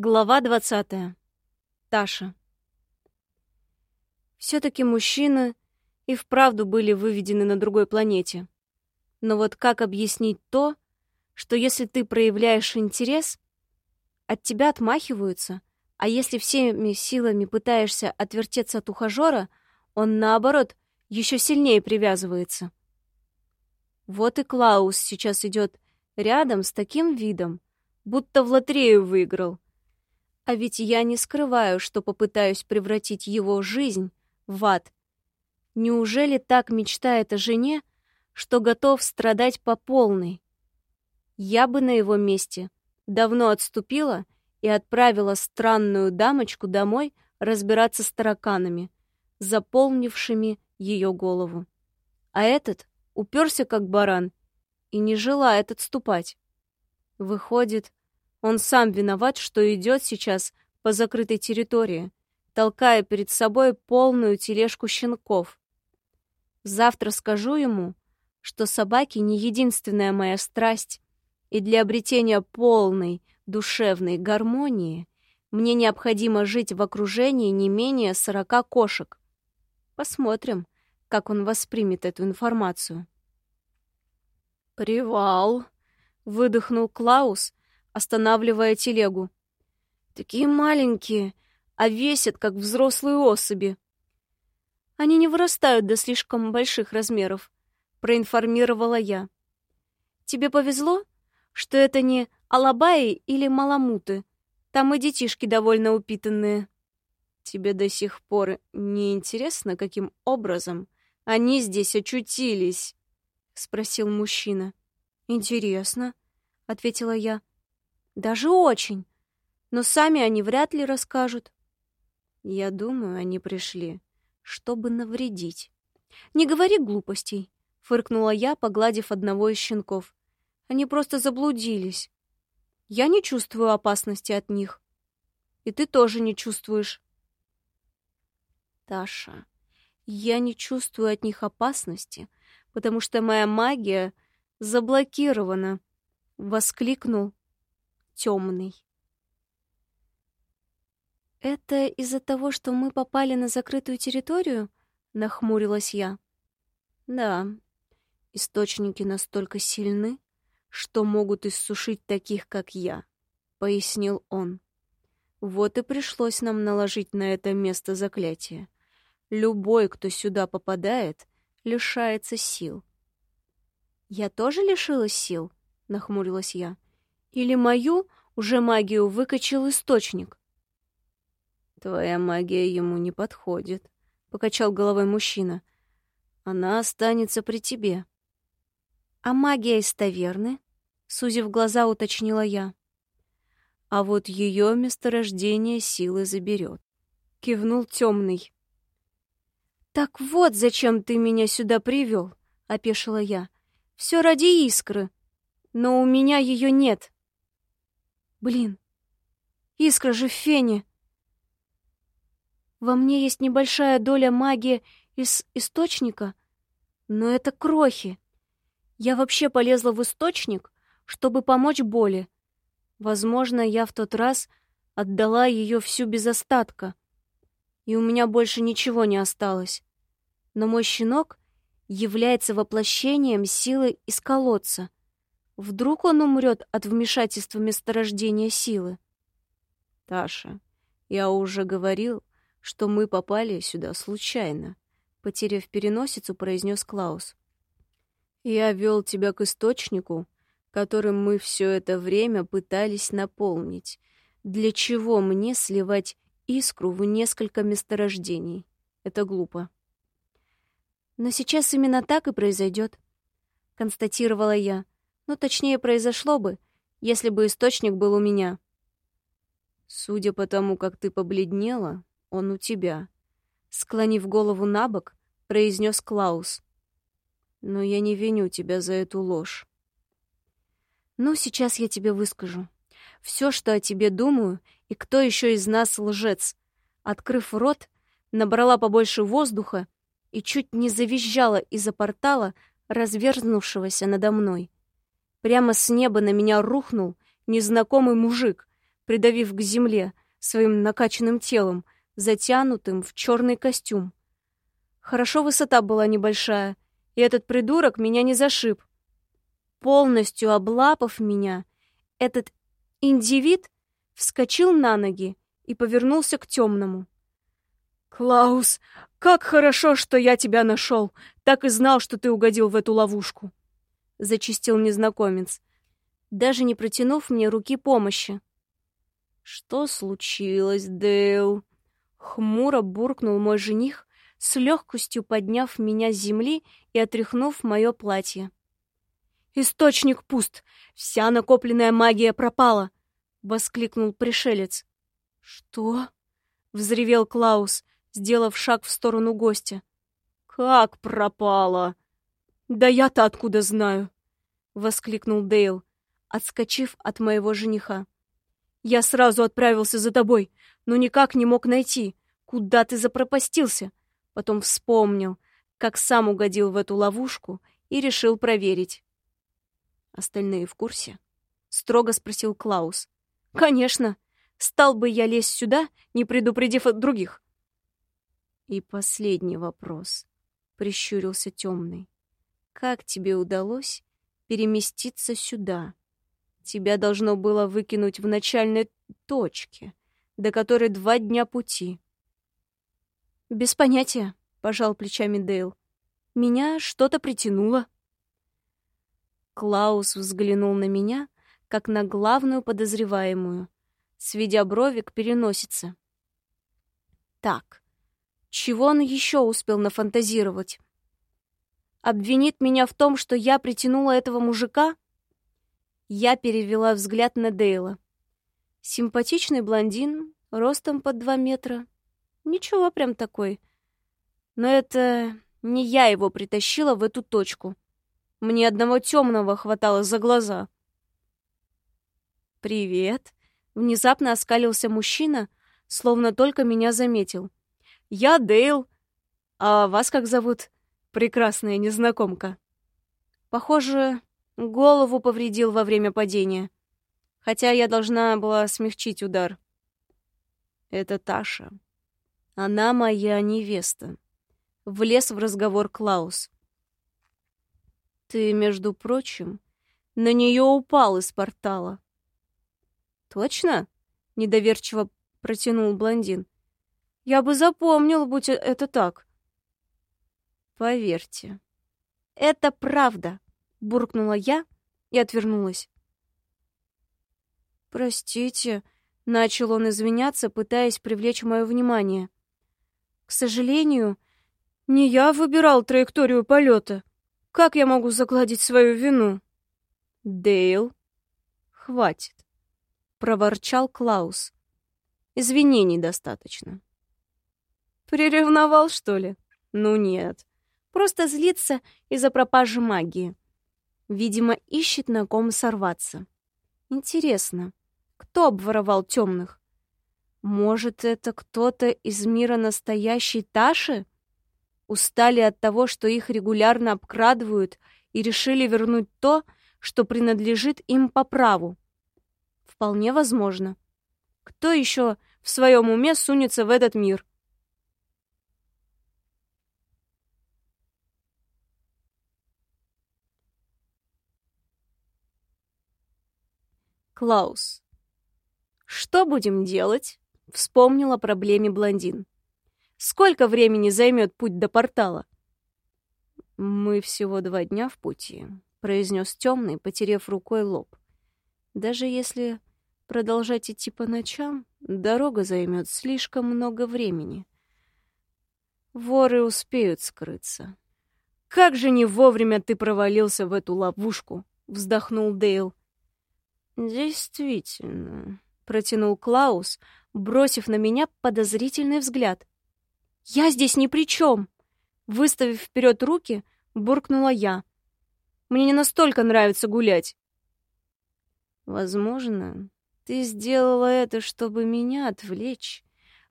Глава 20. Таша. Все-таки мужчины и вправду были выведены на другой планете. Но вот как объяснить то, что если ты проявляешь интерес, от тебя отмахиваются, а если всеми силами пытаешься отвертеться от ухажера, он, наоборот, еще сильнее привязывается. Вот и Клаус сейчас идет рядом с таким видом, будто в лотерею выиграл — а ведь я не скрываю, что попытаюсь превратить его жизнь в ад. Неужели так мечтает о жене, что готов страдать по полной? Я бы на его месте давно отступила и отправила странную дамочку домой разбираться с тараканами, заполнившими ее голову. А этот уперся как баран и не желает отступать. Выходит, он сам виноват, что идет сейчас по закрытой территории, толкая перед собой полную тележку щенков. Завтра скажу ему, что собаки не единственная моя страсть, и для обретения полной душевной гармонии мне необходимо жить в окружении не менее сорока кошек. Посмотрим, как он воспримет эту информацию. «Привал!» — выдохнул Клаус, останавливая телегу. «Такие маленькие, а весят, как взрослые особи». «Они не вырастают до слишком больших размеров», — проинформировала я. «Тебе повезло, что это не алабаи или маламуты. Там и детишки довольно упитанные». «Тебе до сих пор не интересно, каким образом они здесь очутились?» — спросил мужчина. «Интересно», — ответила я. Даже очень. Но сами они вряд ли расскажут. Я думаю, они пришли, чтобы навредить. Не говори глупостей, фыркнула я, погладив одного из щенков. Они просто заблудились. Я не чувствую опасности от них. И ты тоже не чувствуешь. Таша, я не чувствую от них опасности, потому что моя магия заблокирована, воскликнул темный. «Это из-за того, что мы попали на закрытую территорию?» — нахмурилась я. «Да, источники настолько сильны, что могут иссушить таких, как я», — пояснил он. «Вот и пришлось нам наложить на это место заклятие. Любой, кто сюда попадает, лишается сил». «Я тоже лишилась сил?» — нахмурилась я. Или мою уже магию выкачал источник? Твоя магия ему не подходит, покачал головой мужчина. Она останется при тебе. А магия из таверны? Сузив глаза, уточнила я. А вот ее месторождение силы заберет. Кивнул темный. Так вот, зачем ты меня сюда привел, опешила я. Все ради искры. Но у меня ее нет. Блин, искра же в фене. Во мне есть небольшая доля магии из источника, но это крохи. Я вообще полезла в источник, чтобы помочь боли. Возможно, я в тот раз отдала ее всю без остатка, и у меня больше ничего не осталось. Но мой щенок является воплощением силы из колодца — Вдруг он умрет от вмешательства месторождения силы? Таша, я уже говорил, что мы попали сюда случайно, потеряв переносицу, произнес Клаус. Я вел тебя к источнику, которым мы все это время пытались наполнить. Для чего мне сливать искру в несколько месторождений? Это глупо. Но сейчас именно так и произойдет, констатировала я. Ну, точнее, произошло бы, если бы источник был у меня. Судя по тому, как ты побледнела, он у тебя. Склонив голову на бок, произнес Клаус. Но я не виню тебя за эту ложь. Ну, сейчас я тебе выскажу. Все, что о тебе думаю, и кто еще из нас лжец. Открыв рот, набрала побольше воздуха и чуть не завизжала из-за портала, разверзнувшегося надо мной. Прямо с неба на меня рухнул незнакомый мужик, придавив к земле своим накачанным телом, затянутым в черный костюм. Хорошо высота была небольшая, и этот придурок меня не зашиб. Полностью облапав меня, этот индивид вскочил на ноги и повернулся к темному. «Клаус, как хорошо, что я тебя нашел! Так и знал, что ты угодил в эту ловушку!» Зачистил незнакомец, даже не протянув мне руки помощи. «Что случилось, Дейл?» Хмуро буркнул мой жених, с легкостью подняв меня с земли и отряхнув мое платье. «Источник пуст! Вся накопленная магия пропала!» — воскликнул пришелец. «Что?» — взревел Клаус, сделав шаг в сторону гостя. «Как пропала?» «Да я-то откуда знаю?» — воскликнул Дейл, отскочив от моего жениха. «Я сразу отправился за тобой, но никак не мог найти. Куда ты запропастился?» Потом вспомнил, как сам угодил в эту ловушку и решил проверить. «Остальные в курсе?» — строго спросил Клаус. «Конечно. Стал бы я лезть сюда, не предупредив от других». «И последний вопрос», — прищурился темный. «Как тебе удалось переместиться сюда?» Тебя должно было выкинуть в начальной точке, до которой два дня пути. Без понятия, пожал плечами Дейл. Меня что-то притянуло. Клаус взглянул на меня, как на главную подозреваемую, сведя брови к переносице. Так, чего он еще успел нафантазировать? Обвинит меня в том, что я притянула этого мужика? Я перевела взгляд на Дейла. Симпатичный блондин, ростом под два метра. Ничего прям такой. Но это не я его притащила в эту точку. Мне одного темного хватало за глаза. «Привет!» — внезапно оскалился мужчина, словно только меня заметил. «Я Дейл. А вас как зовут, прекрасная незнакомка?» Похоже, Голову повредил во время падения. Хотя я должна была смягчить удар. Это Таша. Она моя невеста. Влез в разговор Клаус. Ты, между прочим, на нее упал из портала. Точно? Недоверчиво протянул блондин. Я бы запомнил, будь это так. Поверьте, это правда буркнула я и отвернулась. «Простите», — начал он извиняться, пытаясь привлечь мое внимание. «К сожалению, не я выбирал траекторию полета. Как я могу загладить свою вину?» «Дейл, хватит», — проворчал Клаус. «Извинений достаточно». «Приревновал, что ли?» «Ну нет, просто злится из-за пропажи магии». Видимо, ищет на ком сорваться. Интересно, кто обворовал темных? Может, это кто-то из мира настоящей Таши? Устали от того, что их регулярно обкрадывают, и решили вернуть то, что принадлежит им по праву. Вполне возможно. Кто еще в своем уме сунется в этот мир? Клаус. «Что будем делать?» — вспомнил о проблеме блондин. «Сколько времени займет путь до портала?» «Мы всего два дня в пути», — произнес темный, потерев рукой лоб. «Даже если продолжать идти по ночам, дорога займет слишком много времени. Воры успеют скрыться». «Как же не вовремя ты провалился в эту ловушку!» — вздохнул Дейл. «Действительно», — протянул Клаус, бросив на меня подозрительный взгляд. «Я здесь ни при чем!» Выставив вперед руки, буркнула я. «Мне не настолько нравится гулять». «Возможно, ты сделала это, чтобы меня отвлечь,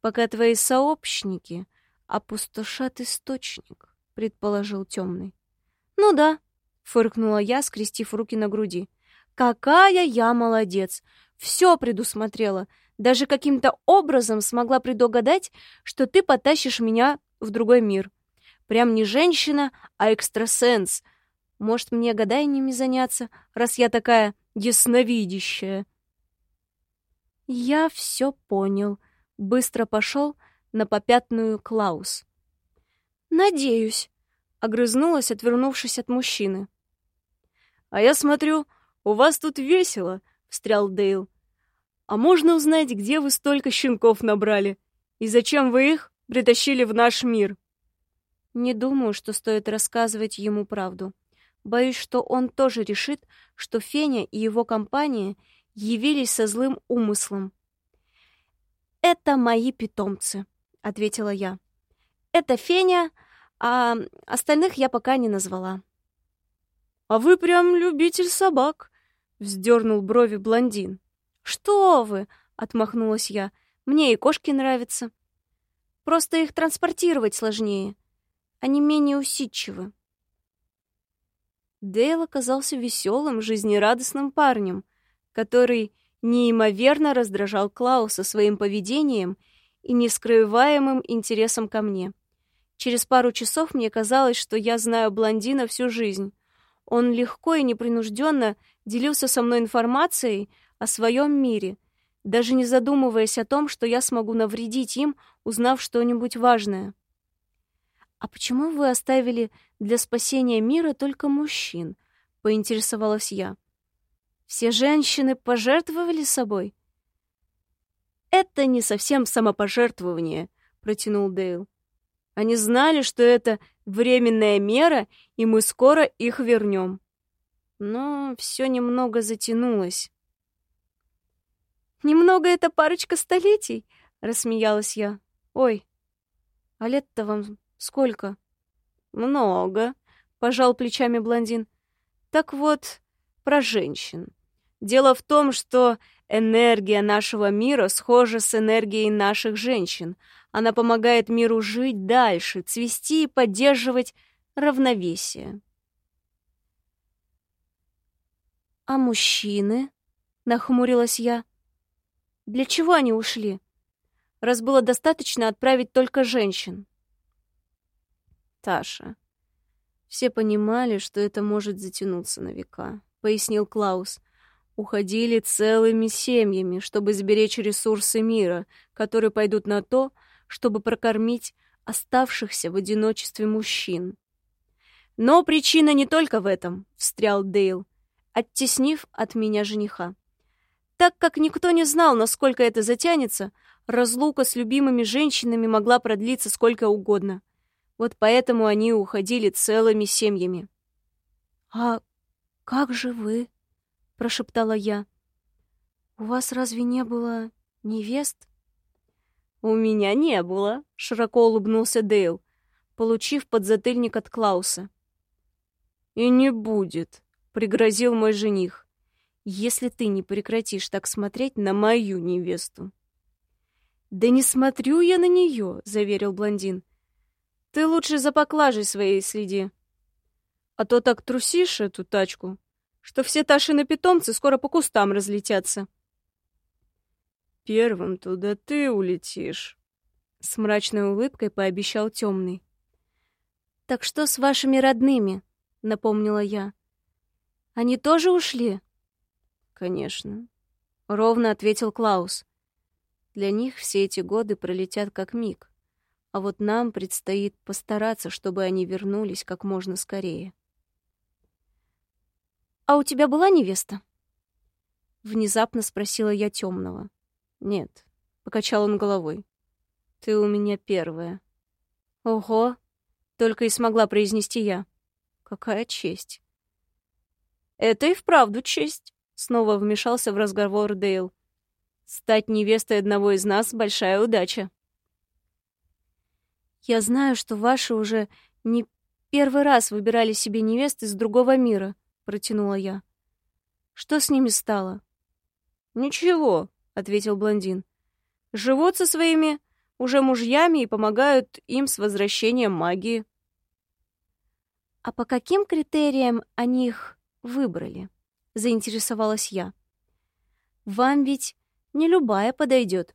пока твои сообщники опустошат источник», — предположил темный. «Ну да», — фыркнула я, скрестив руки на груди. Какая я молодец! все предусмотрела. Даже каким-то образом смогла предугадать, что ты потащишь меня в другой мир. Прям не женщина, а экстрасенс. Может, мне гаданиями заняться, раз я такая ясновидящая? Я все понял. Быстро пошел на попятную Клаус. «Надеюсь», — огрызнулась, отвернувшись от мужчины. «А я смотрю, у вас тут весело», — встрял Дейл. «А можно узнать, где вы столько щенков набрали? И зачем вы их притащили в наш мир?» Не думаю, что стоит рассказывать ему правду. Боюсь, что он тоже решит, что Феня и его компания явились со злым умыслом. «Это мои питомцы», — ответила я. «Это Феня, а остальных я пока не назвала». «А вы прям любитель собак», — вздернул брови блондин. «Что вы?» — отмахнулась я. «Мне и кошки нравятся. Просто их транспортировать сложнее. Они менее усидчивы». Дейл оказался веселым, жизнерадостным парнем, который неимоверно раздражал Клауса своим поведением и нескрываемым интересом ко мне. Через пару часов мне казалось, что я знаю блондина всю жизнь. Он легко и непринужденно делился со мной информацией о своем мире, даже не задумываясь о том, что я смогу навредить им, узнав что-нибудь важное. «А почему вы оставили для спасения мира только мужчин?» — поинтересовалась я. «Все женщины пожертвовали собой?» «Это не совсем самопожертвование», — протянул Дейл. «Они знали, что это временная мера, и мы скоро их вернем». Но все немного затянулось. «Немного это парочка столетий?» — рассмеялась я. «Ой, а лет-то вам Сколько? Много, пожал плечами блондин. Так вот, про женщин. Дело в том, что энергия нашего мира схожа с энергией наших женщин. Она помогает миру жить дальше, цвести и поддерживать равновесие. «А мужчины?» — нахмурилась я. «Для чего они ушли? Раз было достаточно отправить только женщин». Таша. Все понимали, что это может затянуться на века, пояснил Клаус. Уходили целыми семьями, чтобы сберечь ресурсы мира, которые пойдут на то, чтобы прокормить оставшихся в одиночестве мужчин. Но причина не только в этом, встрял Дейл, оттеснив от меня жениха. Так как никто не знал, насколько это затянется, разлука с любимыми женщинами могла продлиться сколько угодно. Вот поэтому они уходили целыми семьями. «А как же вы?» — прошептала я. «У вас разве не было невест?» «У меня не было», — широко улыбнулся Дейл, получив подзатыльник от Клауса. «И не будет», — пригрозил мой жених, «если ты не прекратишь так смотреть на мою невесту». «Да не смотрю я на нее», — заверил блондин. Ты лучше за поклажей своей следи. А то так трусишь эту тачку, что все Ташины питомцы скоро по кустам разлетятся. Первым туда ты улетишь, с мрачной улыбкой пообещал темный. Так что с вашими родными? напомнила я. Они тоже ушли? Конечно, ровно ответил Клаус. Для них все эти годы пролетят как миг а вот нам предстоит постараться, чтобы они вернулись как можно скорее. «А у тебя была невеста?» Внезапно спросила я темного. «Нет», — покачал он головой. «Ты у меня первая». «Ого!» — только и смогла произнести я. «Какая честь!» «Это и вправду честь!» — снова вмешался в разговор Дейл. «Стать невестой одного из нас — большая удача!» Я знаю, что ваши уже не первый раз выбирали себе невест из другого мира, протянула я. Что с ними стало? Ничего, ответил блондин. Живут со своими уже мужьями и помогают им с возвращением магии. А по каким критериям они их выбрали? заинтересовалась я. Вам ведь не любая подойдет.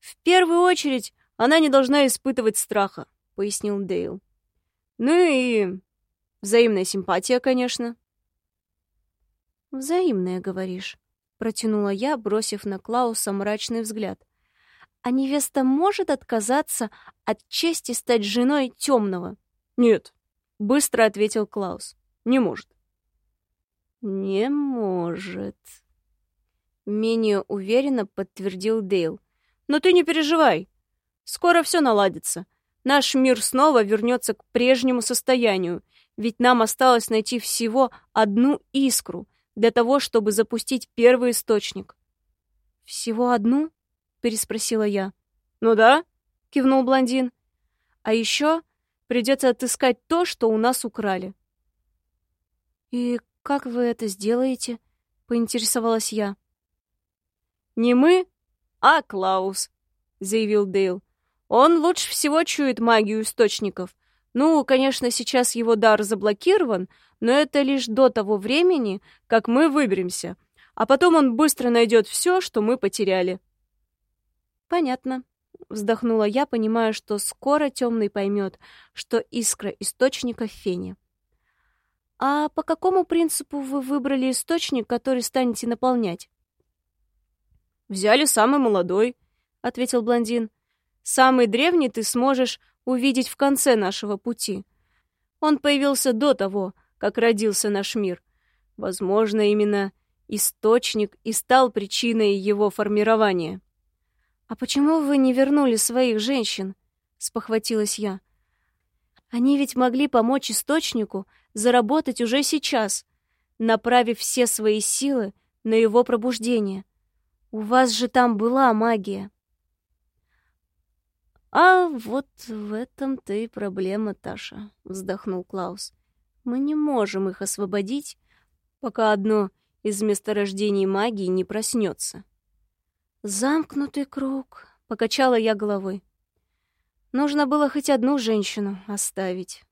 В первую очередь она не должна испытывать страха, пояснил Дейл. Ну и взаимная симпатия, конечно. Взаимная, говоришь, протянула я, бросив на Клауса мрачный взгляд. А невеста может отказаться от чести стать женой темного? Нет, быстро ответил Клаус. Не может. Не может. Менее уверенно подтвердил Дейл. Но ты не переживай. Скоро все наладится. Наш мир снова вернется к прежнему состоянию, ведь нам осталось найти всего одну искру для того, чтобы запустить первый источник. «Всего одну?» — переспросила я. «Ну да», — кивнул блондин. «А еще придется отыскать то, что у нас украли». «И как вы это сделаете?» — поинтересовалась я. «Не мы, а Клаус», — заявил Дейл. «Он лучше всего чует магию источников. Ну, конечно, сейчас его дар заблокирован, но это лишь до того времени, как мы выберемся. А потом он быстро найдет все, что мы потеряли». «Понятно», — вздохнула я, понимая, что скоро темный поймет, что искра источника в фене. «А по какому принципу вы выбрали источник, который станете наполнять?» «Взяли самый молодой», — ответил блондин. «Самый древний ты сможешь увидеть в конце нашего пути. Он появился до того, как родился наш мир. Возможно, именно источник и стал причиной его формирования». «А почему вы не вернули своих женщин?» — спохватилась я. «Они ведь могли помочь источнику заработать уже сейчас, направив все свои силы на его пробуждение. У вас же там была магия. А вот в этом-то и проблема, Таша, вздохнул Клаус. Мы не можем их освободить, пока одно из месторождений магии не проснется. Замкнутый круг, покачала я головой. Нужно было хоть одну женщину оставить.